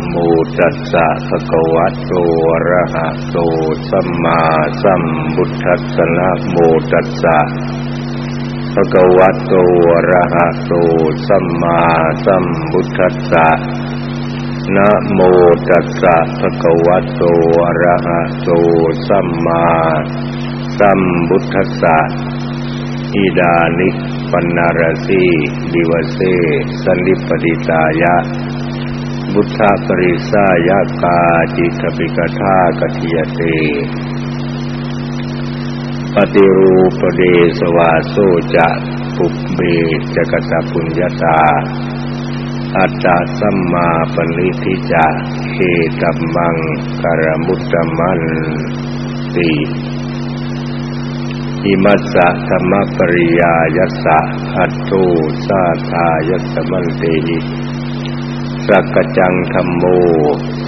โมตัสสะภะคะวะโตอะระหะโตสัมมาสัมพุทธัสสะนะโมตัสสะภะคะวะโตอะระหะโตสัมมาสัมพุทธัสสะนะโมตัสสะภะคะวะโตอะระหะโตสัมมาสัมพุทธัสสะอิดานิปนารสีดิวเสสันนิปติตายะ บุทธปริสายากาจิตปิกทากทิยเต ปฏิรูปเดสวาโซจะปุบเบจกตปุญญาตา อัตตาสัมมาปณิทิจะเขตัมมังกรมุตตมันติอิมัสสะธรรมปริยายัสสะอัตโตสาทายัสมันเตหิ สักจังธรรมโม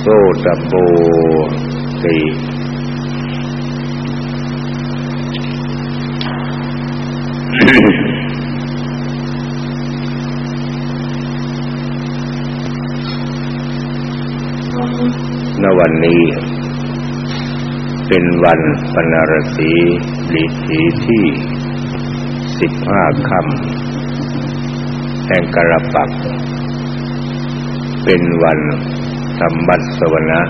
โซตโบติณวันนี้ เป็นวันปนรสีลิทีที่สิบห้าคำแห่งกรปัก เป็นวันธรรมัสวนะ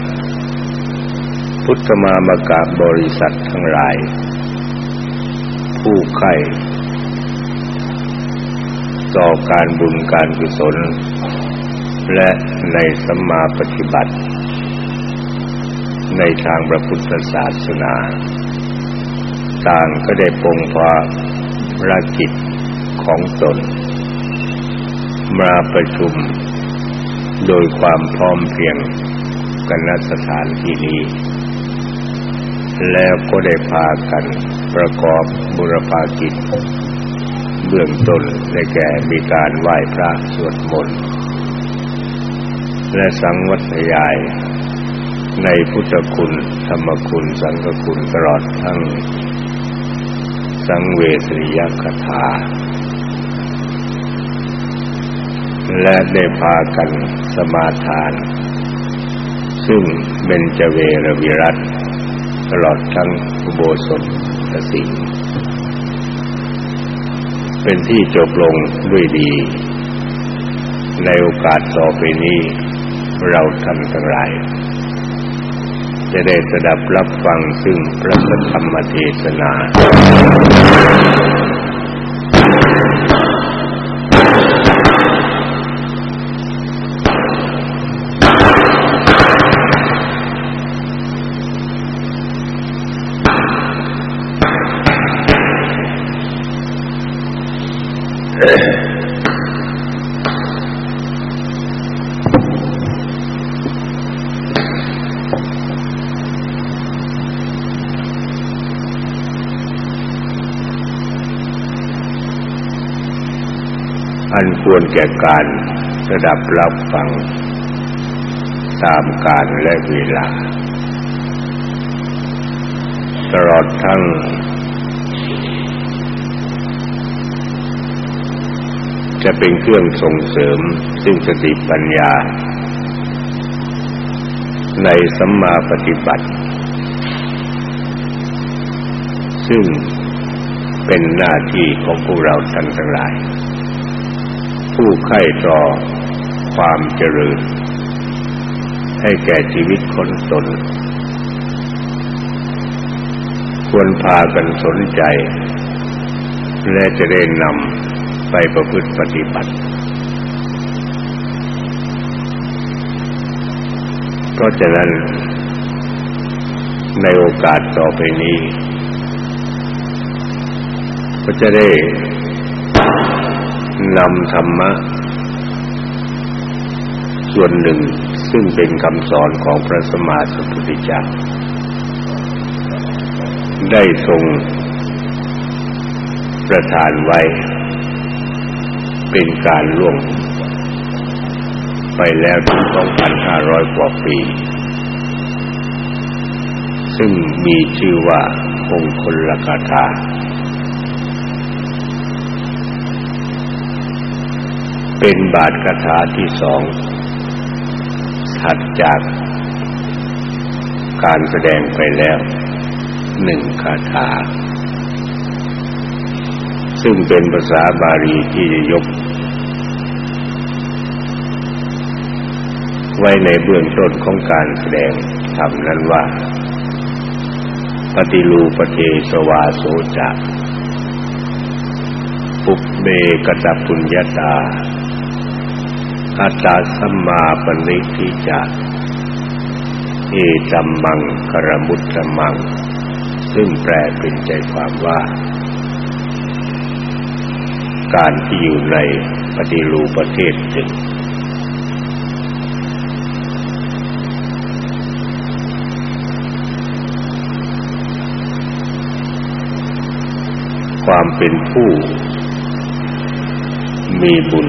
พุทธมามกะบริษัททั้งหลาย ผู้ไข่ต่อการบุญการกุศล และในสัมมาปฏิบัติ ในทางพระพุทธศาสนา ต่างก็ได้ปงพาภารกิจของตน มาประชุม โดยความพร้อมเพียงกันณสถานที่นี้ แล้วก็ได้พากันประกอบบุรพากิจ เบื้องต้นได้แก่มีการไหว้พระสวดมนต์และสังวัตยาย ในพุทธคุณ ธรรมคุณ สังฆคุณตลอดทั้งสังเวสริยคถา และได้พากันสมาทาน ซึ่งเป็นจเวรวิรัตตลอดทั้งอุโบสถสิงเป็นที่จบลงด้วยดี ในโอกาสต่อไปนี้เราท่านทั้งหลาย จะได้สดับรับฟังซึ่งพระธรรมเทศนา ควรแก่การสดับรับฟัง ตามการและเวลา ตลอดทั้ง จะเป็นเครื่องส่งเสริมซึ่งสติปัญญา ในสัมมาปฏิบัติ ซึ่งเป็นหน้าที่ของพวกเราท่านทั้งหลาย ผู้ใคร่ต่อความเจริญ ให้แก่ชีวิตคนตน ควรพากันสนใจ และจะได้นำไปประพฤติปฏิบัติ เพราะฉะนั้น ในโอกาสต่อไปนี้ก็จะได้ นำธรรมะ ส่วนหนึ่งซึ่งเป็นคำสอนของพระสมมาสัมพุทธเจ้าได้ทรงประทานไว้ เป็นการล่วง ไปแล้วถึง2,500 กว่าปี ซึ่งมีชื่อว่าองค์คนละกาถา เป็นบาทคาถาที่สองถัดจากการแสดงไปแล้วหนึ่งคาถา ซึ่งเป็นภาษาบาลีที่จะยก ไว้ในเบื้องต้นของการแสดงธรรมนั้นว่า ปฏิลูปเทสวาโสจะปุเบกตปุญญาตา อัตตาสัมมาปณิทิจะเอจัมมังกรมุตตมัง ซึ่งแปลเป็นใจความว่า การที่อยู่ในปฏิรูประเทศจึงความเป็นผู้มีบุญ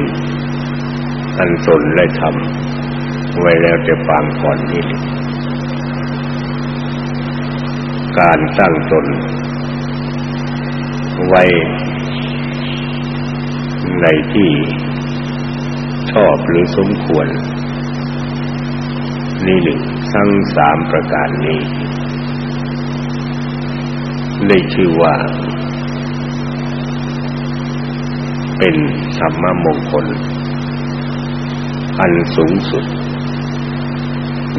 อันตนได้ทำไว้แล้วจะฟังก่อนนี้การตั้งตน ไว้ ในที่ชอบหรือสมควร นี่หนึ่งทั้งสามประการนี้ได้ชื่อว่า เป็นสัมมามงคล อันสูงสุด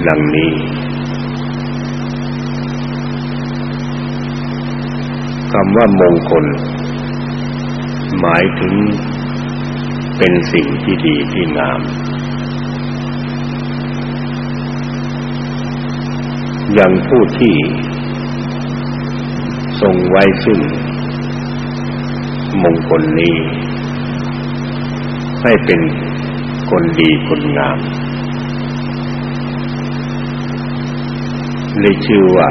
ดังนี้ คำว่ามงคล หมายถึงเป็นสิ่งที่ดีที่งาม อย่างผู้ที่ทรงไว้ซึ่งมงคลนี้ ให้เป็น คนดีคนงามเลยชื่อว่า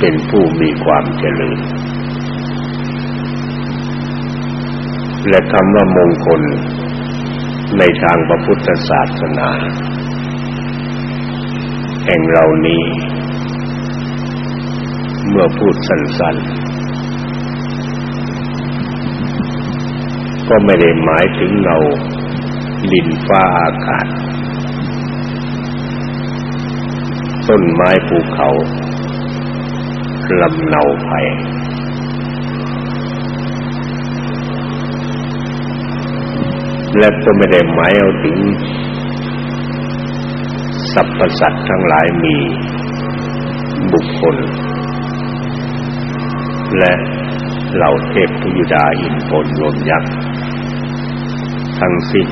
เป็นผู้มีความเจริญ และคำว่ามงคลในทางพระพุทธศาสนาแห่งเรานี้ เมื่อพูดสั้นๆ ก็ไม่ได้หมายถึงเงา ดินฟ้าอากาศ ต้นไม้ภูเขาลำเนาไผ่และก็ไม่ได้หมายเอาถึงสรรพสัตว์ทั้งหลายมีบุคคล และเหล่าเทพพยุดาอินพลลมยักษ์ทั้งสิ้น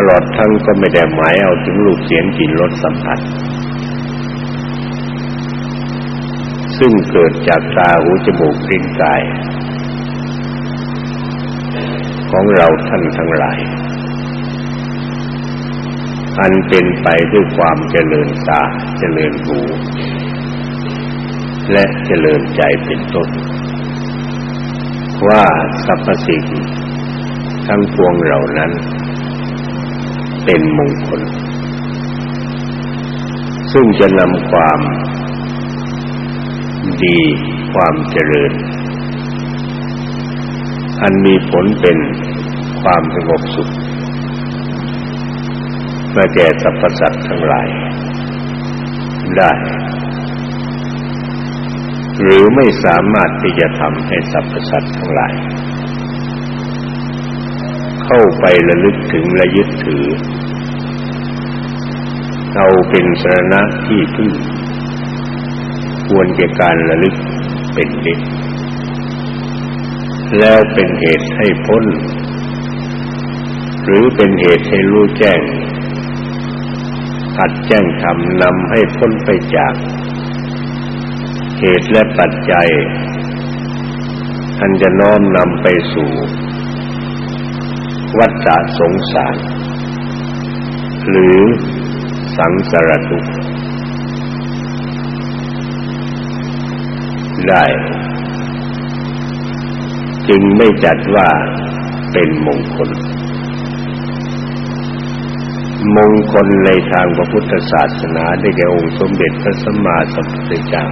ตลอดทั้งก็ไม่ได้หมายเอาถึงรูปเสียงกลิ่นรสสัมผัส ซึ่งเกิดจากตาหูจมูกลิ้นกาย ของเราท่านทั้งหลายอันเป็นไปด้วยความเจริญตาเจริญหูและเจริญใจเป็นต้น ว่าสรรพสิ่งทั้งปวงเหล่านั้น เป็นมงคล ซึ่งจะนำความดีความเจริญ อันมีผลเป็นความสงบสุขมาแก่สรรพสัตว์ทั้งหลาย ได้ หรือไม่สามารถที่จะทำให้สรรพสัตว์ทั้งหลาย เข้าไประลึกถึงและยึดถือ เอาเป็นสรณะที่พึ่งควรแก่การระลึกเป็นนิดแล้วเป็นเหตุให้พ้น หรือเป็นเหตุให้รู้แจ้งหัดแจ้งธรรมนำให้พ้นไปจาก เหตุและปัจจัยอันจะน้อมนำไปสู่ วัฏฏะสงสาร หรือ สังสารทุกข์ได้ จึงไม่จัดว่าเป็นมงคล มงคลในทางพระพุทธศาสนาได้แก่องค์สมเด็จพระสัมมาสัมพุทธเจ้า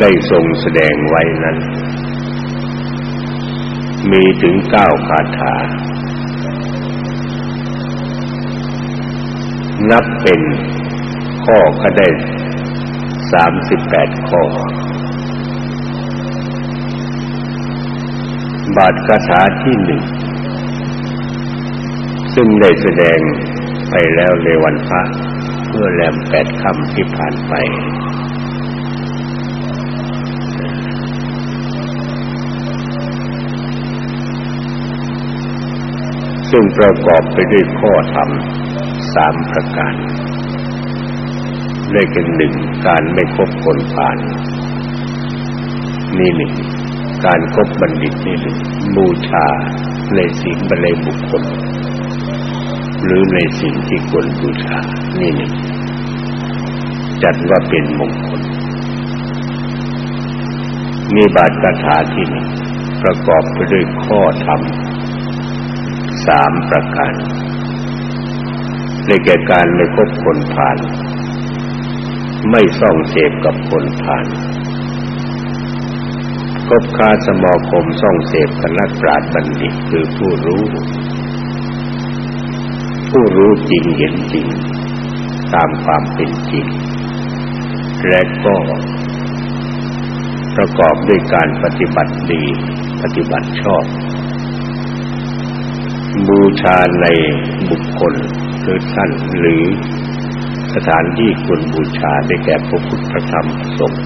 ได้ทรงแสดงไว้นั้น มีถึงเก้าคาถา นับเป็นข้อก็ได้สามสิบแปดข้อ บาทคาถาที่หนึ่งซึ่งได้แสดงไปแล้วในวันพระเมื่อแรมแปดค่ำที่ผ่านไป ซึ่งประกอบไปด้วยข้อธรรม สามประการได้แกันหนึ่งการไม่คบคนผ่าน นี่หนึ่งการคบบัณฑิตนี่หนึ่งบูชาในสิ่งบรรเลบุคคล หรือในสิ่งที่ควรบูชานี่หนึ่งจัดว่าเป็นมงคลนี่บาทคาถาที่หนึ่งประกอบไปด้วยข้อธรรมสามประการ ในแก่การไม่คบคนผ่าน ไม่ส่องเสพกับคนผ่านคบค้าสมาคมส่องเสพกับนักปราชญ์บัณฑิตคือผู้รู้ ผู้รู้จริงเห็นจริง ตามความเป็นจริง และก็ประกอบด้วยการปฏิบัติดี ปฏิบัติชอบ บูชาในบุคคล คือท่านหรือสถานที่ควรบูชาได้แก่พระพุทธธรรมสงฆ์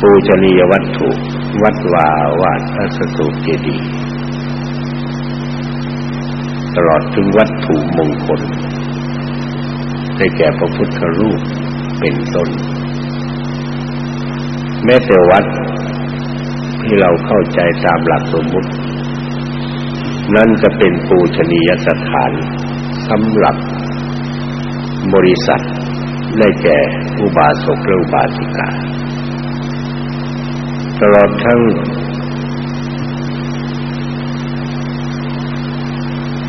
ปูชนียวัตถุ วัดวาวาดพระสตุเจดีย์ตลอดถึงวัตถุมงคล ได้แก่พระพุทธรูปเป็นต้น แม้แต่วัดที่เราเข้าใจตามหลักสมมุติ นั่นจะเป็นปูชนียสถานสำหรับบริษัทได้แก่อุบาสกและอุบาสิกา ตลอดทั้ง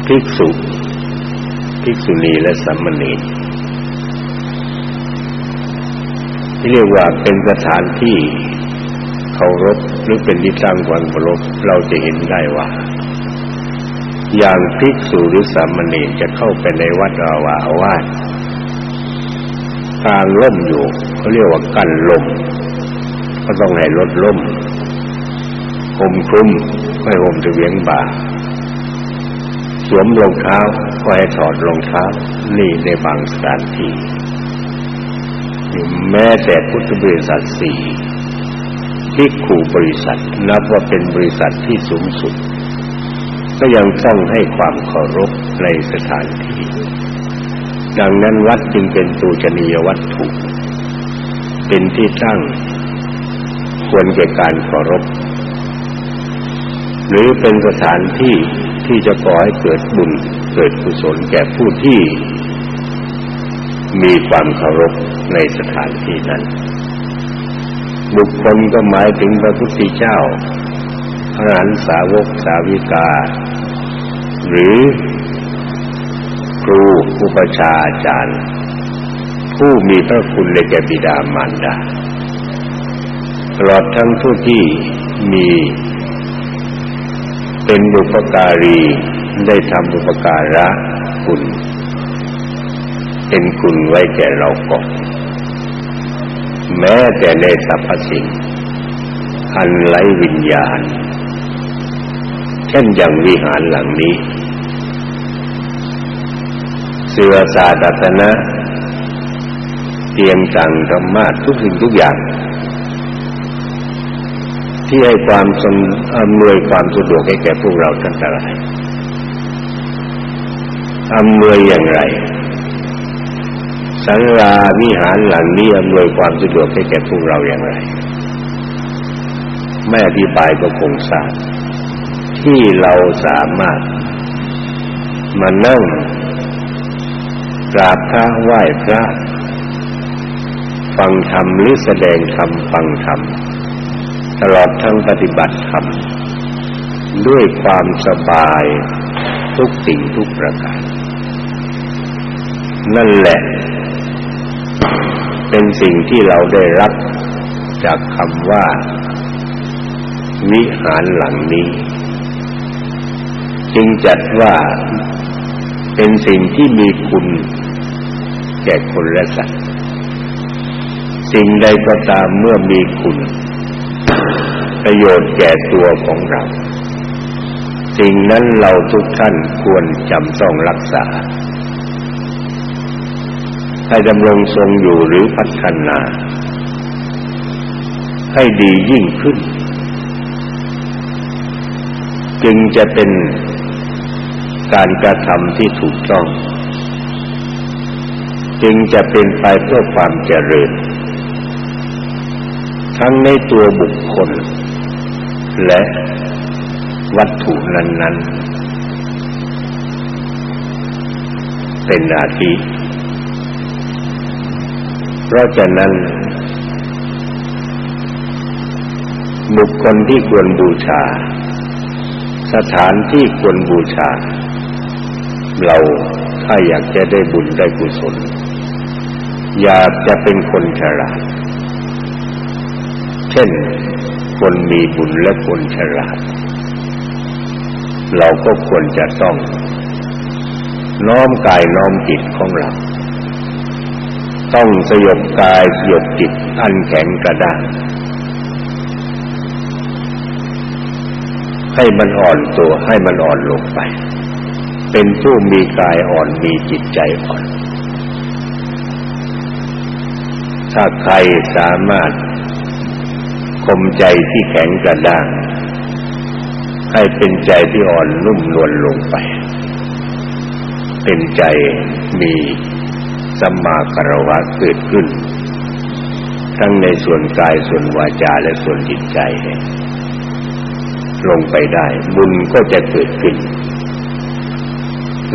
ภิกษุ ภิกษุณีและสัมมณีที่เรียกว่าเป็นสถานที่เคารพหรือเป็นที่ตั้งความเคารพเราจะเห็นได้ว่า อย่างภิกษุหรือสามเณรจะเข้าไปในวัดอาวาสาทางล่มอยู่เขาเรียกว่ากั้นลมก็ต้องให้ลดล่มห่มคลุมไม่ห่มจะเวียงบ่าสวมรองเท้าก็ให้ถอดรองเท้านี่ในบางสถานที่แม้แต่พุทธบริษัทสี่ที่ขู่บริษัทนับว่าเป็นบริษัทที่สูงสุด ก็ยังต้องให้ความเคารพในสถานที่ ดังนั้นวัดจึงเป็นตูชนียวัตถุ เป็นที่ตั้งควรแก่การเคารพ หรือเป็นสถานที่ที่จะก่อให้เกิดบุญเกิดกุศลแก่ผู้ที่มีความเคารพในสถานที่นั้น บุคคลก็หมายถึงพระพุทธเจ้าพระหันสาวกสาวิกา หรือครูอุปชาอาจารย์ ผู้มีพระคุณในแก่บิดามารดาตลอดทั้งผู้ที่มี เป็นบุปการีได้ทำบุปการะคุณ เป็นคุณไว้แก่เราก่อนแม้แต่ในสรรพสิ่ง อันไร้วิญญาณ เช่นอย่างวิหารหลังนี้ เสือสาดัตนะเตรียมสั่งธรรมะทุกสิ่งทุกอย่าง ที่ให้ความสอำนวยความสะดวกให้แก่พวกเราทั้งหลายอำนวยอย่างไรสังราวิหารหลังนี้อำนวยความสะดวกให้แก่พวกเราอย่างไรไม่อธิบายก็คงทราบที่เราสามารถมานั่ง กราบพระไหว้พระ ฟังธรรมหรือแสดงธรรมฟังธรรม ตลอดทั้งปฏิบัติธรรม ด้วยความสบายทุกสิ่งทุกประการ นั่นแหละ เป็นสิ่งที่เราได้รับจากคำว่า วิหารหลังนี้ จึงจัดว่า เป็นสิ่งที่มีคุณแก่คนและสัตว์ สิ่งใดก็ตามเมื่อมีคุณ ประโยชน์แก่ตัวของเรา สิ่งนั้นเราทุกท่านควรจำต้องรักษา ให้ดำรงทรงอยู่หรือพัฒนา ให้ดียิ่งขึ้น จึงจะเป็น การกระทำที่ถูกต้อง จึงจะเป็นไปเพื่อความเจริญ ทั้งในตัวบุคคล และวัตถุนั้น ๆ เป็นอาทิเพราะฉะนั้น บุคคลที่ควรบูชา สถานที่ควรบูชา เราถ้าอยากจะได้บุญได้กุศล อยากจะเป็นคนฉลาด เช่น คนมีบุญและคนฉลาด เราก็ควรจะต้อง น้อมกายน้อมจิตของเรา ต้องสยบกายสยบจิตอันแข็งกระด้างให้มันอ่อนตัวให้มันอ่อนลงไป เป็นผู้มีกายอ่อนมีจิตใจอ่อน ถ้าใครสามารถคมใจที่แข็งกระด้าง ให้เป็นใจที่อ่อนนุ่มนวลลงไป เป็นใจมีสัมมาคารวะเกิดขึ้น ทั้งในส่วนกายส่วนวาจาและส่วนจิตใจ ลงไปได้ บุญก็จะเกิดขึ้น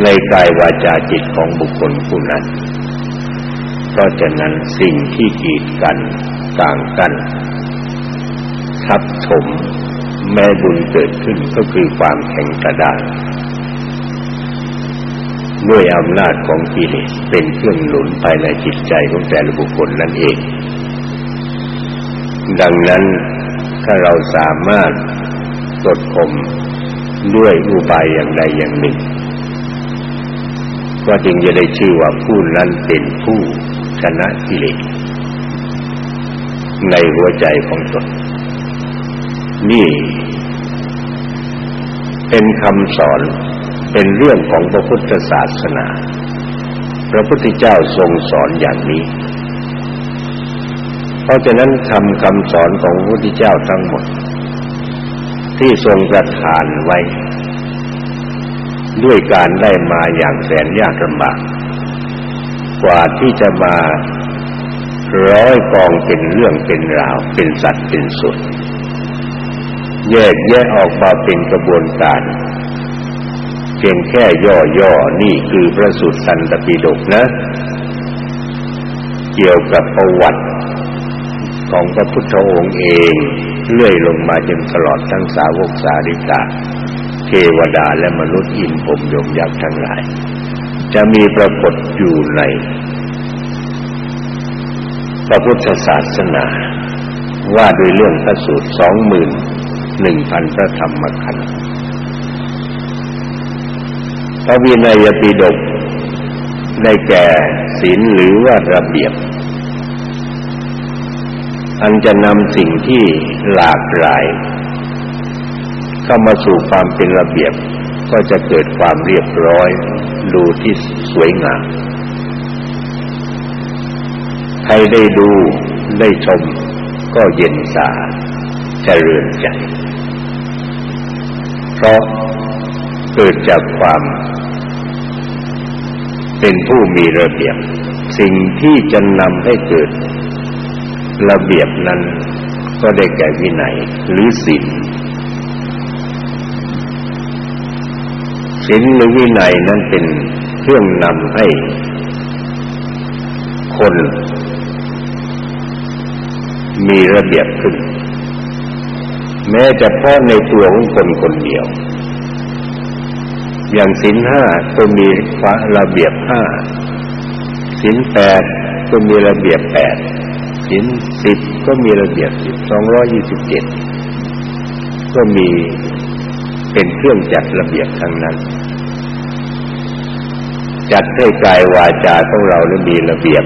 ในกายวาจาจิตของบุคคลผู้นั้น เพราะฉะนั้นสิ่งที่กีดกันต่างกันทับถมแม้บุญเกิดขึ้นก็คือความแข็งกระด้างด้วยอำนาจของกิเลสเป็นเครื่องหนุนภายในจิตใจของแต่ละบุคคลนั่นเอง ดังนั้นถ้าเราสามารถกดข่มด้วยอุบายอย่างใดอย่างหนึ่ง ก็จึงจะได้ชื่อว่าผู้นั้นเป็นผู้ชนะกิเลสในหัวใจของตนนี่ เป็นคำสอนเป็นเรื่องของพระพุทธศาสนา พระพุทธเจ้าทรงสอนอย่างนี้ เพราะฉะนั้นคำคำสอนของพระพุทธเจ้าทั้งหมด ที่ทรงประทานไว้ ด้วยการได้มาอย่างแสนยากลำบาก กว่าที่จะมาร้อยกองเป็นเรื่องเป็นราว เป็นสัตว์เป็นสุดแยกแยะออกมาเป็นกระบวนการ เพียงแค่ย่อๆนี่คือพระสุตตันตปิฎกนะ เกี่ยวกับประวัติของพระพุทธองค์เองเลื่อยลงมาจนตลอดทั้งสาวกสาริกา เทวดาและมนุษย์อินพรมยมยักษ์ทั้งหลาย จะมีปรากฏอยู่ในพระพุทธศาสนา ว่าโดยเรื่องพระสูตรสองหมื่นหนึ่งพันพระธรรมขันธ์พระวินัยปิฎกได้แก่ศีลหรือว่าระเบียบ อันจะนำสิ่งที่หลากหลาย เข้ามาสู่ความเป็นระเบียบ ก็จะเกิดความเรียบร้อย ดูที่สวยงาม ใครได้ดูได้ชม ก็เย็นสาเจริญใจ เพราะเกิดจากความ เป็นผู้มีระเบียบ สิ่งที่จะนำให้เกิด ระเบียบนั้นก็ได้แก่วินัยหรือศีล ศีลหรือวินัยนั้นเป็นเครื่องนำให้คน มีระเบียบขึ้น แม้จะเพาะในตัวของคนคนเดียว อย่างสินห้าก็มีระเบียบห้าสินแปดก็มีระเบียบแปดสินสิบก็มีระเบียบสิบสองร้อยยี่สิบเจ็ดก็มี เป็นเครื่องจัดระเบียบทั้งนั้น จัดให้กายวาจาของเรานั้นมีระเบียบ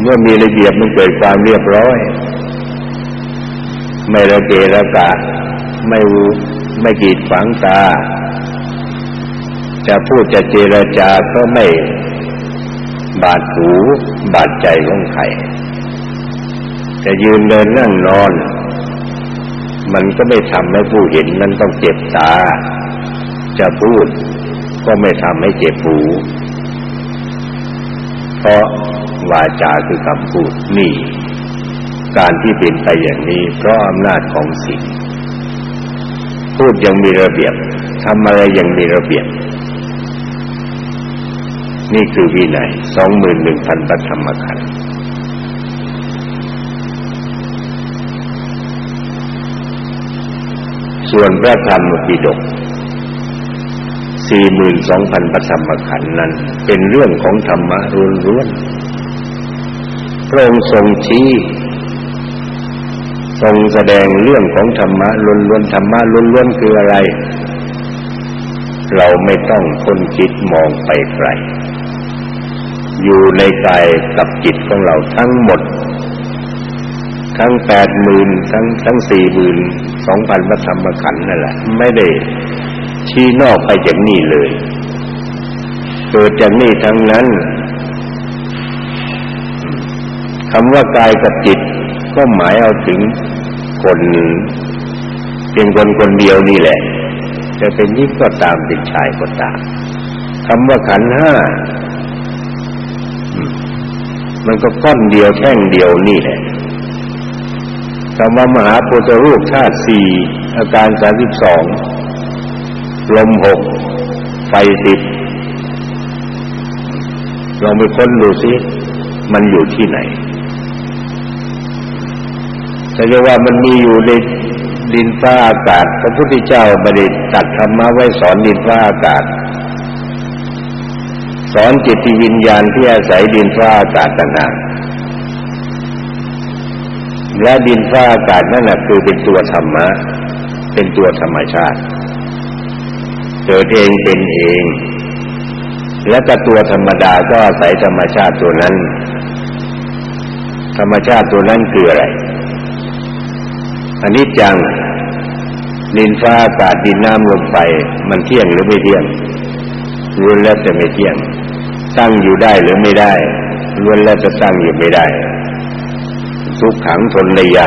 เมื่อมีระเบียบมันเกิดความเรียบร้อย ไม่ระเกะระกะไม่ไม่กีดฝังตา จะพูดจะเจรจาก็ไม่บาดหูบาดใจของใครจะยืนเดินนั่งนอน มันก็ไม่ทำให้ผู้เห็นนั้นต้องเจ็บตา จะพูดก็ไม่ทำให้เจ็บหู เพราะวาจาคือคำพูดนี่ การที่เป็นไปอย่างนี้เพราะอำนาจของสิ่งพูดยังมีระเบียบทำอะไรยังมีระเบียบ นี่คือวินัยสองหมื่นหนึ่งพันพระธรรมขันธ์ ส่วนพระธรรมปิฎกสี่หมื่นสองพันพระธรรมขันธ์นั้น เป็นเรื่องของธรรมะล้วนๆพระองค์ทรงชี้ทรงแสดงเรื่องของธรรมะล้วนๆธรรมะล้วนๆคืออะไร เราไม่ต้องคนคิดมองไปไกลอยู่ในกายกับจิตของเราทั้งหมด ทั้งแปดหมื่นทั้งทั้งสี่หมื่น สองพันพระธรรมขันธ์นั่นแหละ ไม่ได้ชี้นอกไปจากนี่เลย เกิดจากนี่ทั้งนั้นคำว่ากายกับจิตก็หมายเอาถึงคนเพียงคนคนเดียวนี่แหละ จะเป็นยิ่งก็ตามเป็นชายก็ตามคำว่าขันห้ามันก็ก้อนเดียวแท่งเดียวนี่แหละ คำว่ามหาโพธิรูปธาตุสี่อาการสามสิบสองลมหกไฟสิบลองไปค้นดูสิมันอยู่ที่ไหนแต่เรียกว่ามันมีอยู่ในดินฟ้าอากาศ พระพุทธเจ้าไม่ได้ตัดธรรมะไว้สอนดินฟ้าอากาศ สอนจิตวิญญาณที่อาศัยดินฟ้าอากาศต่างหาก และดินฟ้าอากาศนั่นแหละคือเป็นตัวธรรมะ เป็นตัวธรรมชาติ เกิดเองเป็นเอง และก็ตัวธรรมดาก็อาศัยธรรมชาติตัวนั้น ธรรมชาติตัวนั้นคืออะไรอันนี้จังดินฟ้าอากาศดินน้ำลมไฟมันเที่ยงหรือไม่เที่ยงล้วนแล้วจะไม่เที่ยง ตั้งอยู่ได้หรือไม่ได้ล้วนแล้วจะตั้งอยู่ไม่ได้ ทุกขังทนระยะ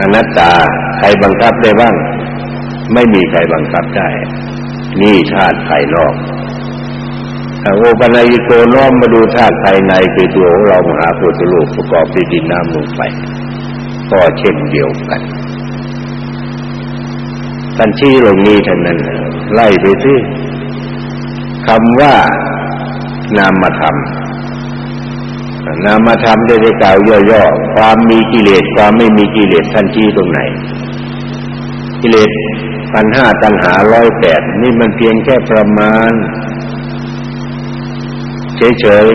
อนัตตาใครบังคับได้บ้าง ไม่มีใครบังคับได้ นี่ธาตุภายนอกโอปัญญิโกน้อมมาดูธาตุภายในคือตัวของเรามหาพุทธโลกประกอบด้วยดินน้ำลมไฟก็เช่นเดียวกันท่านชี้ลงนี้ท่านนั้น ไล่ไปที่คำว่านามธรรม นามธรรมได้ได้กล่าวย่อๆความมีกิเลสความไม่มีกิเลสท่านชี้ตรงไหน กิเลสพันห้าตัณหาร้อยแปดนี่มันเพียงแค่ประมาณ เฉย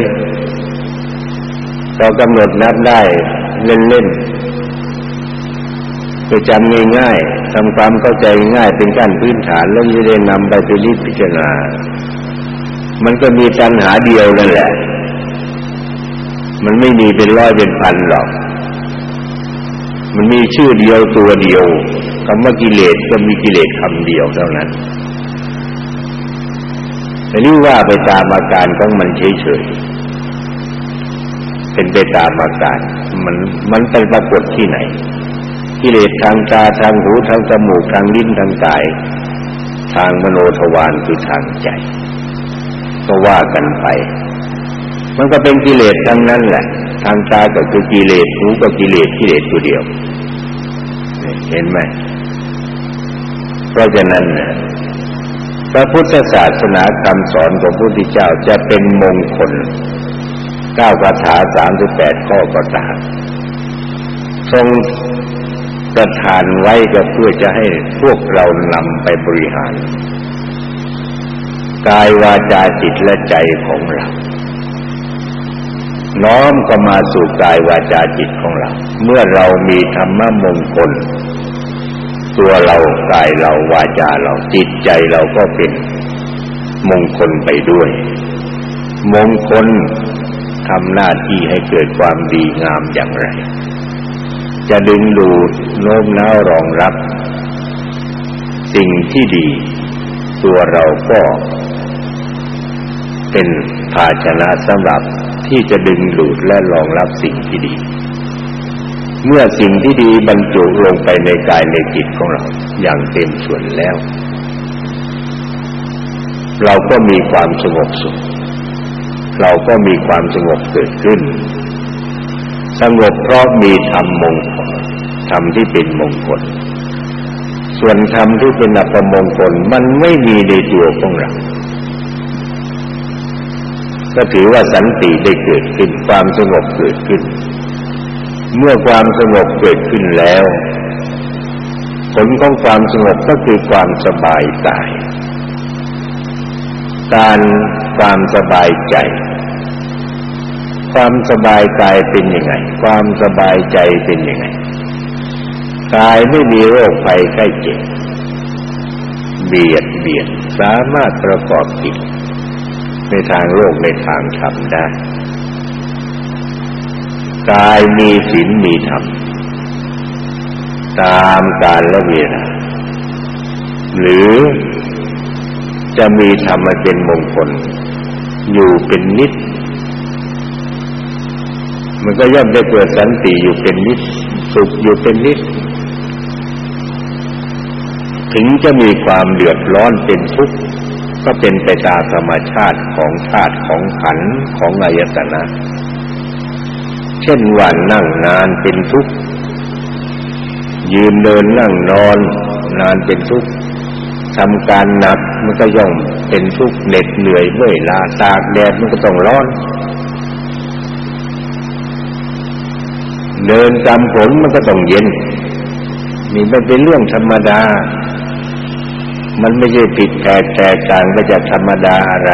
ๆเรากำหนดนับได้เล่นๆไปจำง่ายๆทำความเข้าใจง่ายเป็นขั้นพื้นฐานแล้วจะได้นำไปพิจารณา มันก็มีตัณหาเดียวนั่นแหละ มันไม่มีเป็นร้อยเป็นพันหรอก มันมีชื่อเดียวตัวเดียวคำว่ากิเลสก็มีกิเลสคำเดียวเท่านั้นแต่นี่ว่าไปตามอาการของมันเฉยๆเป็นไปตามอาการ มันมันไปปรากฏที่ไหน กิเลสทางตาทางหูทางจมูกทางลิ้นทางกาย ทางมโนทวารคือทางใจ ก็ว่ากันไป มันก็เป็นกิเลสทั้งนั้นแหละ ทางตาก็คือกิเลสหูก็กิเลสกิเลสตัวเดียว เห็นไหมเพราะฉะนั้นพระพุทธศาสนาคำสอนของพระพุทธเจ้าจะเป็นมงคลเก้าคาถาสามิบแปดข้อก็ตามทรงประทานไว้ก็เพื่อจะให้พวกเรานำไปบริหาร กายวาจาจิตและใจของเรา น้อมก็มาสู่กายวาจาจิตของเรา เมื่อเรามีธรรมะมงคล ตัวเรากายเราวาจาเราจิตใจเราก็เป็นมงคลไปด้วย มงคลทำหน้าที่ให้เกิดความดีงามอย่างไร จะดึงดูดโน้มน้าวรองรับ สิ่งที่ดี ตัวเราก็เป็นภาชนะสำหรับ ที่จะดึงดูดและรองรับสิ่งที่ดี เมื่อสิ่งที่ดีบรรจุลงไปในกายในจิตของเราอย่างเต็มส่วนแล้ว เราก็มีความสงบสุข เราก็มีความสงบเกิดขึ้น สงบเพราะมีธรรมมงคลธรรมที่เป็นมงคล ส่วนธรรมที่เป็นอัปมงคลมันไม่มีในตัวของเรา ก็ถือว่าสันติได้เกิดขึ้น ความสงบเกิดขึ้น เมื่อความสงบเกิดขึ้นแล้ว ผลของความสงบก็คือความสบายกาย การความสบายใจ ความสบายกายเป็นยังไง ความสบายใจเป็นยังไงกายไม่มีโรคภัยไข้เจ็บเบียดเบียนสามารถประกอบกิจ ในทางโลกในทางธรรมได้ กายมีศีลมีธรรม ตามกาลและเวลาหรือจะมีธรรมเป็นมงคล อยู่เป็นนิด มันก็ย่อมได้เกิดสันติอยู่เป็นนิด สุขอยู่เป็นนิด ถึงจะมีความเดือดร้อนเป็นทุกข์ก็เป็นไปตามธรรมชาติ ของธาตุของขันของอายตนะ เช่นวันนั่งนานเป็นทุกข์ ยืนเดินนั่งนอนนานเป็นทุกข์ทำการหนักมันก็ย่อมเป็นทุกข์เหน็ดเหนื่อยเมื่อยล้าตากแดดมันก็ต้องร้อน เดินตามฝนมันก็ต้องเย็นนี่มันเป็นเรื่องธรรมดา มันไม่ใช่ผิดแตกแตกต่างไปจากธรรมดาอะไร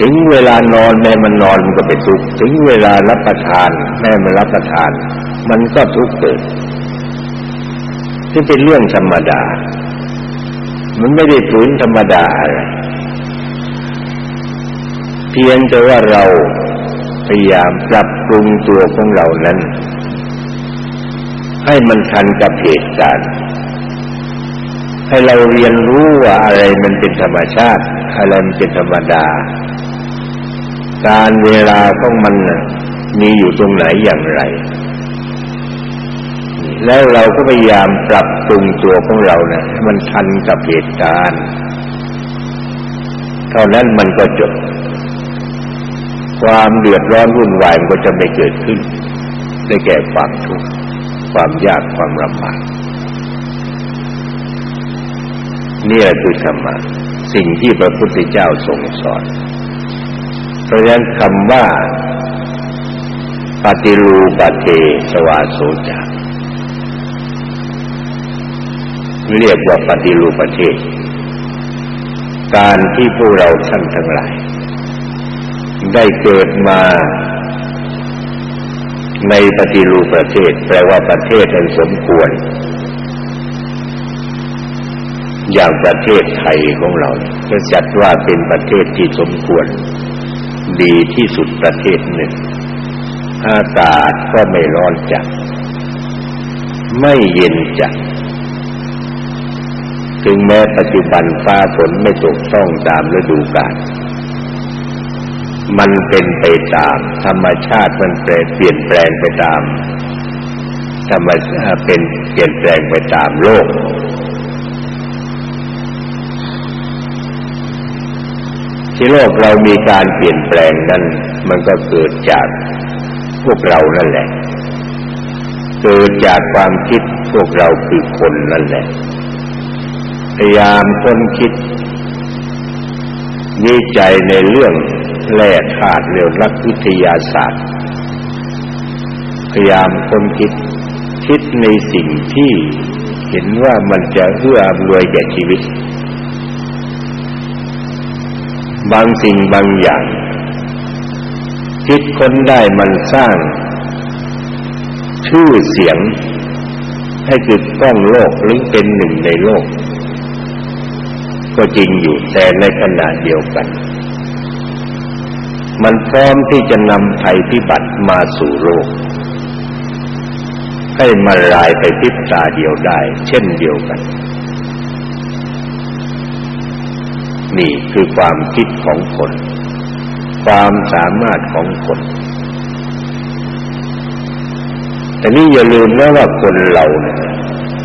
ถึงเวลานอนแม่มันนอนมันก็เป็นทุกข์ถึงเวลารับประทาน แม่มันรับประทาน มันก็ทุกข์เกิดที่เป็นเรื่องธรรมดา มันไม่ได้ฝืนธรรมดาอะไรเพียงแต่ว่าเราพยายามปรับปรุงตัวของเรานั้น ให้มันทันกับเหตุการณ์ให้เราเรียนรู้ว่าอะไรมันเป็นธรรมชาติ อะไรมันเป็นธรรมดา การเวลาของมันมีอยู่ตรงไหนอย่างไร แล้วเราก็พยายามปรับปรุงตัวของเราเนะี่ยมันทันกับเหตุการณ์เท่านั้นมันก็จบ ความเดือดร้อนวุ่นวายมันก็จะไม่เกิดขึ้น ได้แก่ความทุกข์ความยากความลำบากนี่คือธรรมะสิ่งที่พระพุทธเจ้าทรงสอน เพราะฉะนั้นคำว่าปฏิรูปเทสวาโสจาเรียกว่าปฏิรูปประเทศ การที่พวกเราท่านทั้งหลาย ได้เกิดมาในปฏิรูปประเทศ แปลว่าประเทศอันสมควร อย่างประเทศไทยของเราจะจัดว่าเป็นประเทศที่สมควร ดีที่สุดประเทศหนึ่ง อากาศก็ไม่ร้อนจัด ไม่เย็นจัด ถึงแม้ปัจจุบันฟ้าฝนไม่ตกต้องตามฤดูกาล มันเป็นไปตาม ธรรมชาติมันแปรเปลี่ยนแปลงไปตามธรรมชาติเป็นเปลี่ยนแปลงไปตามโลก ที่โลกเรามีการเปลี่ยนแปลงนั้น มันก็เกิดจากพวกเรานั่นแหละ เกิดจากความคิดพวกเราคือคนนั่นแหละ พยายามค้นคิด วิจัยในเรื่องแร่ธาตุเรื่องนักวิทยาศาสตร์ พยายามค้นคิดคิดในสิ่งที่เห็นว่ามันจะเอื้ออำนวยแก่ชีวิต บางสิ่งบางอย่าง คิดค้นได้มันสร้าง ชื่อเสียง ให้กึกก้องโลกหรือเป็นหนึ่งในโลก ก็จริงอยู่แต่ในขณะเดียวกัน มันพร้อมที่จะนำภัยพิบัติมาสู่โลก ให้มาลายไปพิบตาเดียวได้ เช่นเดียวกัน นี่คือความคิดของคน ความสามารถของคนแต่นี่อย่าลืมนะว่าคนเราเนี่ย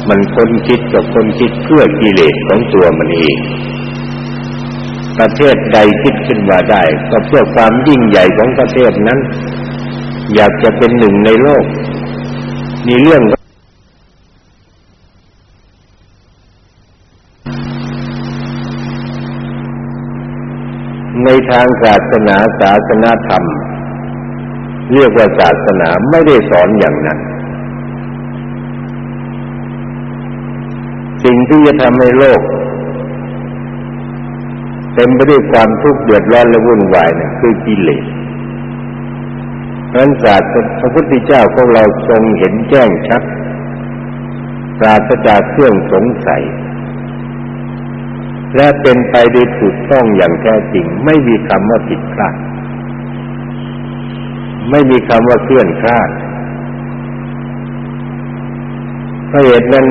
มันคนคิดกับคนคิดเพื่อกิเลสของตัวมันเอง ประเทศใดคิดขึ้นมาได้ ก็เพื่อความยิ่งใหญ่ของประเทศนั้น อยากจะเป็นหนึ่งในโลก มีเรื่อง ในทางศาสนาศาสนาธรรม เรียกว่าศาสนาไม่ได้สอนอย่างนั้น สิ่งที่จะทำให้โลก เต็มไปด้วยความทุกข์เดือดร้อนและวุ่นวายเนี่ยคือกิเลสเพราะนั้นศาสตร์พระพุทธเจ้าของเราทรงเห็นแจ้งชัดปราศจากเครื่องสงสัย และเป็นไปโดยถูกต้องอย่างแท้จริง ไม่มีคำว่าผิดพลาดไม่มีคำว่าเคลื่อนคลาดเพราะเหตุนั้น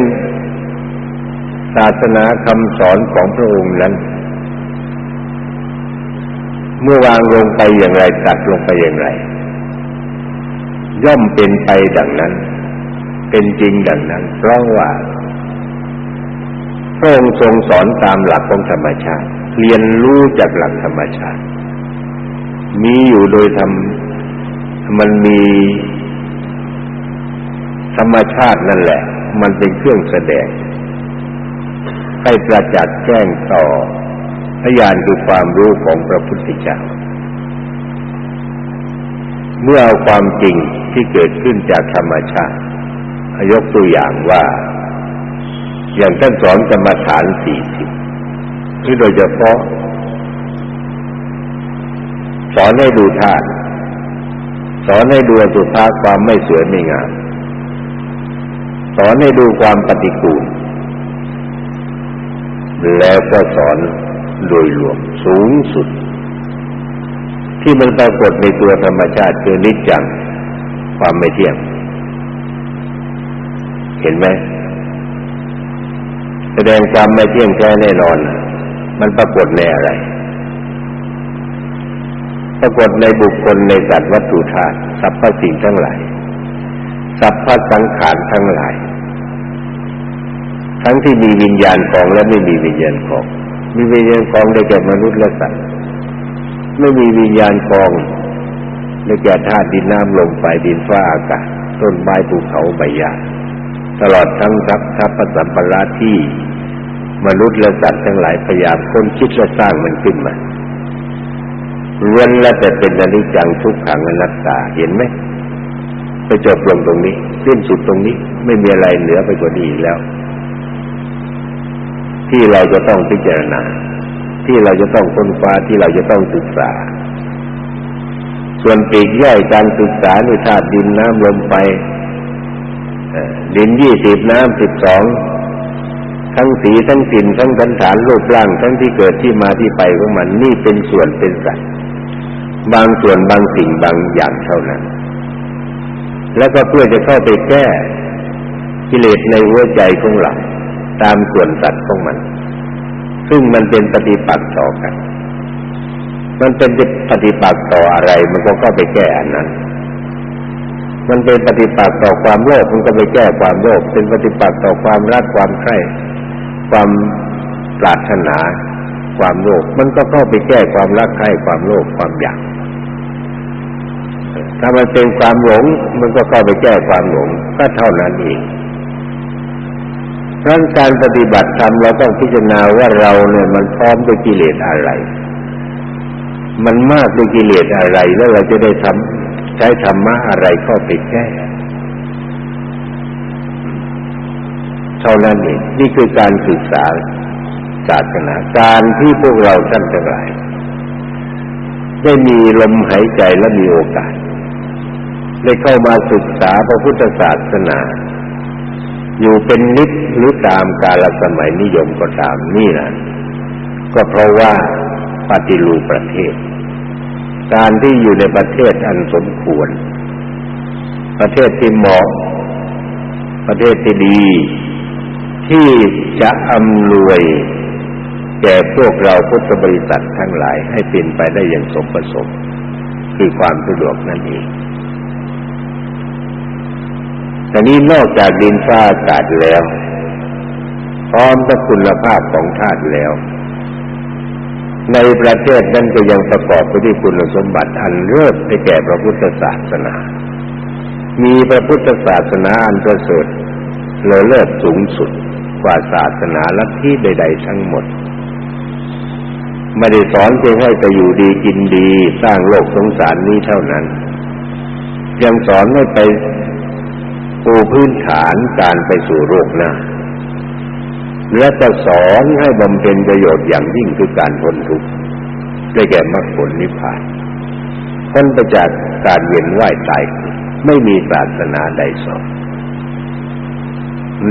ศาสนาคำสอนของพระองค์นั้น เมื่อวางลงไปอย่างไรตัดลงไปอย่างไร ย่อมเป็นไปดังนั้น เป็นจริงดังนั้น เพราะว่า พระองค์ทรงสอนตามหลักของธรรมชาติ เรียนรู้จากหลักธรรมชาติ มีอยู่โดยทำมันมีธรรมชาตินั่นแหละ มันเป็นเครื่องแสดง ให้ประจักษ์แจ้งต่อพยานคือความรู้ของพระพุทธเจ้า เมื่อเอาความจริงที่เกิดขึ้นจากธรรมชาติยกตัวอย่างว่า อย่างท่านสอนกรรมฐานสี่สิบที่โดยเฉพาะสอนให้ดูธาตุสอนให้ดูสุภาพความไม่สวยไม่งามสอนให้ดูความปฏิกูล แล้วก็สอนโดยรวมสูงสุด ที่มันปรากฏในตัวธรรมชาติคือนิจจังความไม่เที่ยง เห็นไหม แสดงความไม่เที่ยงแท้แน่นอน มันปรากฏในอะไร ปรากฏในบุคคลในสัตว์วัตถุธาตุสรรพสิ่งทั้งหลายสัพพสังขารทั้งหลาย ทั้งที่มีวิญญาณของและไม่มีวิญญาณของ มีวิญญาณของได้แก่มนุษย์และสัตว์ ไม่มีวิญญาณของได้แก่ธาตุดินน้ำลมไฟดินฟ้าอากาศต้นไม้ภูเขาใบหญ้า ตลอดทั้งทรัพย์ทรัพย์สัมปราที่มนุษย์และสัตว์ทั้งหลายพยายามค้นคิดและสร้างมันขึ้นมาล้วนแล้วแต่เป็นอนิจจังทุกขังอนัตตาเห็นไหมไปจบลงตรงนี้สิ้นสุดตรงนี้ไม่มีอะไรเหนือไปกว่านี้อีกแล้ว ที่เราจะต้องพิจารณา ที่เราจะต้องค้นคว้าที่เราจะต้องศึกษา ส่วนปีกย่อยการศึกษาในธาตุดินน้ำลมไฟ ดินยี่สิบน้ำสิบสองทั้งสีทั้งกลิ่นทั้งสันฐานรูปร่างทั้งที่เกิดที่มาที่ไปของมันนี่เป็นส่วนเป็นสัตว์บางส่วนบางสิ่งบางอย่างเท่านั้น แล้วก็เพื่อจะเข้าไปแก้กิเลสในหัวใจของเราตามส่วนสัตว์ของมัน ซึ่งมันเป็นปฏิปักษ์ต่อกัน มันเป็นปฏิปักษ์ต่ออะไร มันก็เข้าไปแก้อันนั้น มันเป็นปฏิปักษ์ต่อความโลภมันก็ไปแก้ความโลภเป็นปฏิปักษ์ต่อความรักความใคร่ความปรารถนา ความโลภมันก็เข้าไปแก้ความรักใคร่ความโลภความอยากถ้ามันเป็นความหลง มันก็เข้าไปแก้ความหลงก็เท่านั้นเองดังการปฏิบัติธรรมเราต้องพิจารณาว่าเราเนี่ยมันพร้อมด้วยกิเลสอะไร มันมากด้วยกิเลสอะไรแล้วเราจะได้ทำ ใช้ธรรมะอะไรเข้าไปแก้เท่านั้นเองนี่คือการศึกษาศาสนาการที่พวกเราท่านทั้งหลายได้มีลมหายใจและมีโอกาสได้เข้ามาศึกษาพระพุทธศาสนา อยู่เป็นนิดหรือตามกาลสมัยนิยมก็ตามนี่นะก็เพราะว่าปฏิรูปประเทศ การที่อยู่ในประเทศอันสมควร ประเทศที่เหมาะ ประเทศที่ดี ที่จะอำนวยแก่พวกเราพุทธบริษัททั้งหลายให้เป็นไปได้อย่างสมประสงค์คือความสะดวกนั่นเองแต่นี้นอกจากดินฟ้าอากาศแล้ว พร้อมกับคุณภาพของธาตุแล้ว ในประเทศนั้นก็ยังประกอบไปด้วยคุณสมบัติอันเลิศได้แก่พระพุทธศาสนา มีพระพุทธศาสนาอันประเสริฐเลอเลิศสูงสุดกว่าศาสนาลัทธิใด ๆ ทั้งหมด ไม่ได้สอนเพียงให้ไปอยู่ดีกินดีสร้างโลกสงสารนี้เท่านั้น ยังสอนให้ไปปูพื้นฐานการไปสู่โลกหน้า และจะสอนให้บำเพ็ญประโยชน์อย่างยิ่งคือการพ้นทุกข์ได้แก่มรรคผลนิพพานพ้นไปจากการเวียนว่ายตายไม่มีศาสนาใดสอน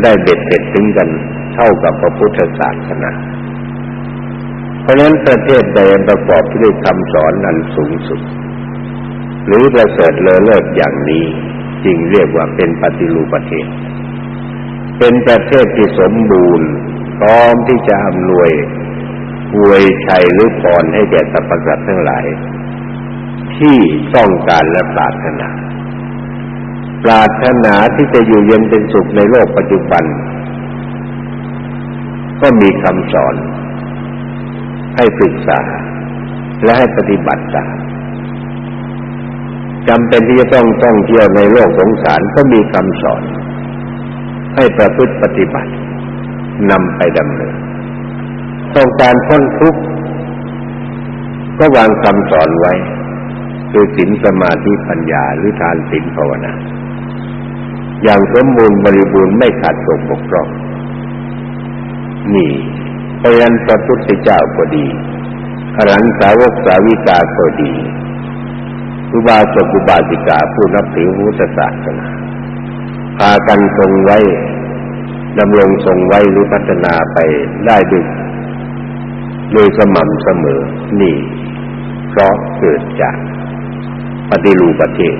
ได้เบ็ดเสร็จถึงกันเท่ากับพระพุทธศาสนาเพราะฉะนั้นประเทศใดประกอบด้วยคำสอนนั้นสูงสุด หรือประเสริฐเลอเลิศอย่างนี้จึงเรียกว่าเป็นปฏิรูปประเทศ เป็นประเทศที่สมบูรณ์ พร้อมที่จะอำนวยอวยชัยหรือพรให้แก่สรรพสัตว์ทั้งหลาย ที่ต้องการและปรารถนา ปรารถนาที่จะอยู่เย็นเป็นสุขในโลกปัจจุบัน ก็มีคำสอน ให้ศึกษา และให้ปฏิบัติตามจำเป็นที่จะต้องท่องเที่ยวในโลกสงสารก็มีคำสอน ให้ประพฤติปฏิบัติ นำไปดำเนินต้องการพ้นทุกข์ก็วางคำสอนไว้ คือศีลสมาธิปัญญาหรือทานศีลภาวนาอย่างสมบูรณ์บริบูรณ์ไม่ขาดตกบกพร่อง นี่เพราะฉะนั้นพระพุทธเจ้าก็ดีอรหันตสาวกสาวิกาก็ดีอุบาสกอุบาสิกาผู้นับถือพุทธศาสนาพากันทรงไว้ ดำรงทรงไว้หรือพัฒนาไปได้ด้วยโดยสม่ำเสมอ นี่ เพราะเกิดจากปฏิรูปประเทศ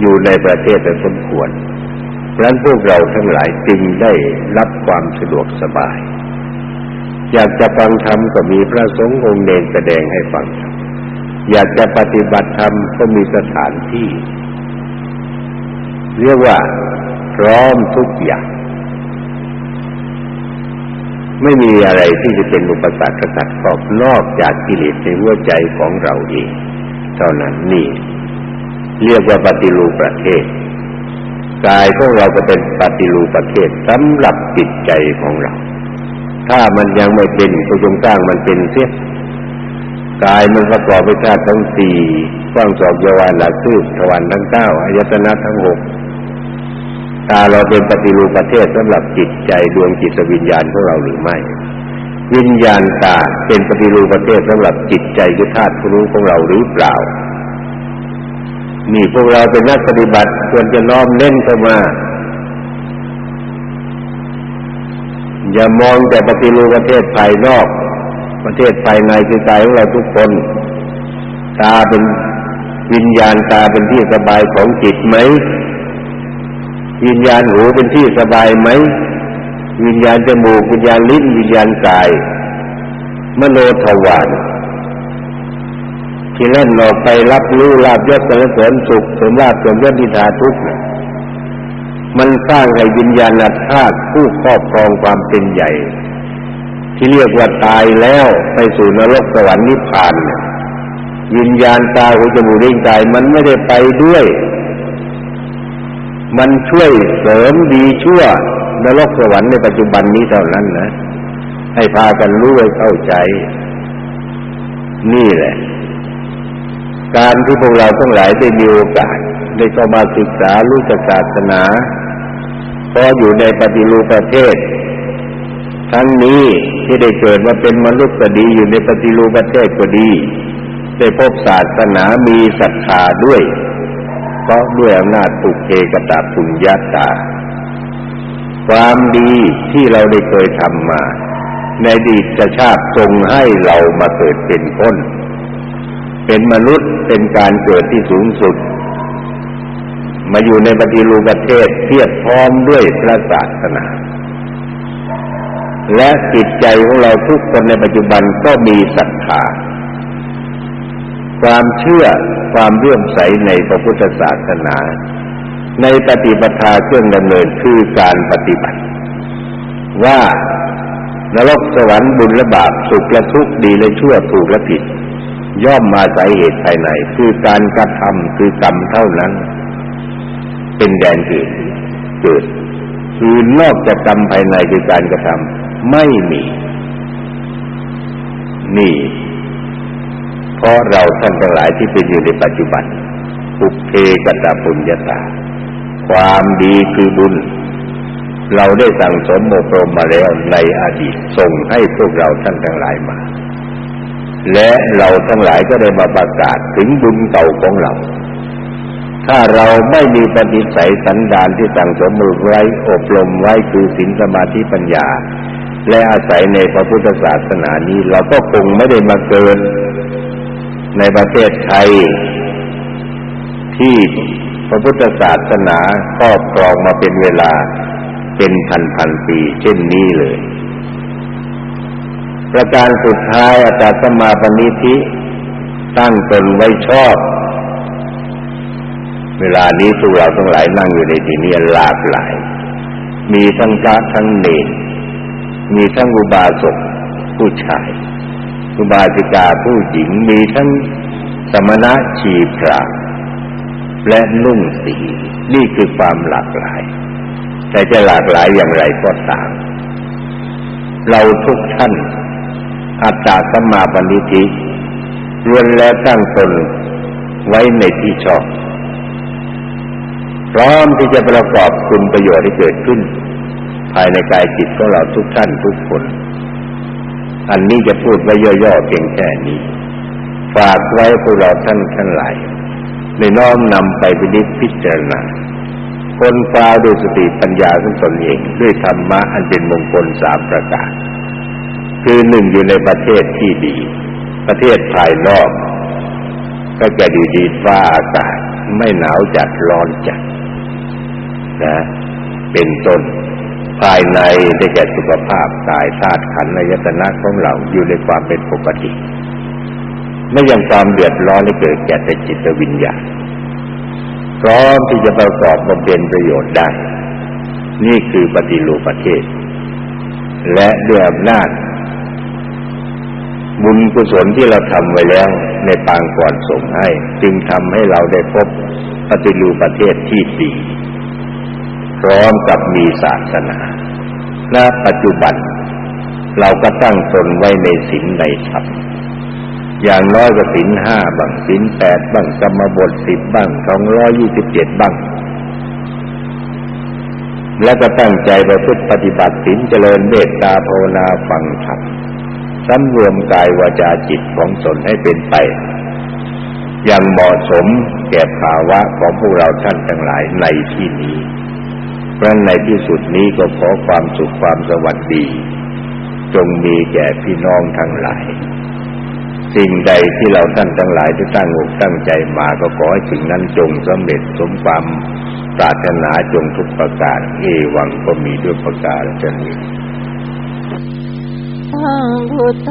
อยู่ในประเทศแต่สมควรเพราะนั้นพวกเราทั้งหลายจึงได้รับความสะดวกสบาย อยากจะฟังธรรมก็มีพระสงฆ์องค์เนรแสดงให้ฟัง อยากจะปฏิบัติธรรมก็มีสถานที่ เรียกว่าพร้อมทุกอย่าง ไม่มีอะไรที่จะเป็นอุปสรรคขัดขอบนอกจากกิเลสในหัวใจของเราเองเท่านั้นนี่ เรียกว่าปฏิรูปประเทศกายของเราก็เป็นปฏิรูปประเทศสำหรับจิตใจของเรา ถ้ามันยังไม่เป็นก็จงสร้างมันเป็นเสียกายมันประกอบไปธาตุทั้งสี่กว้างสอบยาวานหลักคืบทวารทั้งเก้าอายตนะทั้งหก ตาเราเป็นปฏิรูปประเทศสำหรับจิตใจดวงจิตวิญญาณของเราหรือไม่ วิญญาณตาเป็นปฏิรูปประเทศสำหรับจิตใจคือธาตุรู้ของเราหรือเปล่า นี่พวกเราเป็นนักปฏิบัติควรจะน้อมเล่นเข้ามาอย่ามองแต่ปฏิรูปประเทศภายนอก ประเทศภายในคือกายของเราทุกคน ตาเป็นวิญญาณตาเป็นที่สบายของจิตไหม วิญญาณหูเป็นที่สบายไหม วิญญาณจมูกวิญญาณลิ้นวิญญาณกาย มโนทวารที่เล่นออกไปรับรู้ลาบยศสรรเสริญสุขสมลาบสมยศนิทาทุกข์มันสร้างให้วิญญาณธาตุผู้ครอบครองความเป็นใหญ่ ที่เรียกว่าตายแล้วไปสู่นรกสวรรค์นิพพานวิญญาณตาหูจมูกลิ้นกายมันไม่ได้ไปด้วย มันช่วยเสริมดีชั่วนรกสวรรค์ในปัจจุบันนี้เท่านั้นนะ ให้พากันรู้ให้เข้าใจ นี่แหละ การที่พวกเราทั้งหลายได้มีโอกาสได้เข้ามาศึกษารู้จักศาสนาพออยู่ในปฏิรูปประเทศ ทั้งนี้ที่ได้เกิดมาเป็นมนุษย์ก็ดีอยู่ในปฏิรูปประเทศก็ดี ได้พบศาสนามีศรัทธาด้วย ราะด้วยอำนาจปุกเกกตาปุญญาตา ความดีที่เราได้เคยทำมา ในอดีตชาติทรงให้เรามาเกิดเป็นคนเป็นมนุษย์เป็นการเกิดที่สูงสุด มาอยู่ในปฏิรูปประเทศเทียบพร้อมด้วยพระศาสนา และจิตใจของเราทุกคนในปัจจุบันก็มีศรัทธาความเชื่อ ความเลื่อมใสในพระพุทธศาสนา ในปฏิปทาเครื่องดำเนินคือการปฏิบัติ ว่านรกสวรรค์บุญและบาปสุขและทุกข์ดีและชั่วถูกและผิด ย่อมมาสาเหตุภายในคือการกระทำคือกรรมเท่านั้น เป็นแดนเกิดเกิดคือนอกจากกรรมภายในคือการกระทำไม่มี นี่ เพราะเราท่านทั้งหลายที่เป็นอยู่ในปัจจุบันปุเพกตปุญญาตา ความดีคือบุญ เราได้สั่งสมอบรมมาแล้วในอดีตส่งให้พวกเราท่านทั้งหลายมา และเราทั้งหลายก็ได้มาประกาศถึงบุญเก่าของเรา ถ้าเราไม่มีปฏิสัยสันดานที่สั่งสมไว้อบรมไว้คือศีลสมาธิปัญญา และอาศัยในพระพุทธศาสนานี้ เราก็คงไม่ได้มาเกิด ในประเทศไทย ที่พระพุทธศาสนาครอบครองมาเป็นเวลาเป็นพันพันปี เช่นนี้เลย ประการสุดท้ายอาตาสมาปณิธิตั้งตนไว้ชอบ เวลานี้ทุกเราทั้งหลายนั่งอยู่ในที่นี้หลากหลาย มีทั้งพระทั้งเนรมีทั้งอุบาสกผู้ชาย อุบาสิกาผู้หญิงมีทั้งสมณะชีพระและนุ่งสีนี่คือความหลากหลาย แต่จะหลากหลายอย่างไรก็ตาม เราทุกท่าน อัตตาสมมาปณิธิรวนแล้วตั้งตนไว้ในที่ชอบพร้อมที่จะประกอบคุณประโยชน์ที่เกิดขึ้น ภายในกายจิตของเราทุกท่านทุกคน อันนี้จะพูดไว้ย่อๆเพียงแค่นี้ ฝากไว้พวกเราท่านทั้งหลายในน้อมนำไปพิพิจารณาคนฟ้าด้วยสติปัญญาของตนเอง ด้วยธรรมะอันเป็นมงคลสามประการ คือหนึ่งอยู่ในประเทศที่ดี ประเทศภายนอก ก็จะดีดีฟ้าอากาศ ไม่หนาวจัดร้อนจัดนะเป็นต้น ภายในได้แก่สุขภาพกายธาตุขันธ์ในยตนะของเราอยู่ในความเป็นปกติ ไม่ยังความเดือดร้อนให้เกิดแก่แต่จิตวิญญาณพร้อมที่จะประกอบบำเพ็ญประโยชน์ได้ นี่คือปฏิรูปประเทศ และด้วยอำนาจบุญกุศลที่เราทำไว้แล้วในปางก่อนส่งให้ จึงทำให้เราได้พบปฏิรูปประเทศที่ดี พร้อมกับมีศาสนาณปัจจุบัน เราก็ตั้งตนไว้ในศีลในธรรมอย่างน้อยก็ศีลห้าบ้างศีลแปดบ้างกรรมบทสิบบ้างสองร้อยยี่สิบเจ็ดบ้าง แล้วก็ตั้งใจประพฤติปฏิบัติศีลเจริญเมตตาภาวนาฟังธรรมสำรวมกายวาจาจิตของตนให้เป็นไป อย่างเหมาะสมแก่ภาวะของพวกเราท่านทั้งหลายในที่นี้ เพราะในที่สุดนี้ก็ขอความสุขความสวัสดี จงมีแก่พี่น้องทั้งหลาย สิ่งใดที่เราท่านทั้งหลายที่ตั้งอกตั้งใจมาก็ขอให้สิ่งนั้นจงสำเร็จสมความปรารถนาจงทุกประการ เอวังก็มีด้วยประการฉนี้พุทธ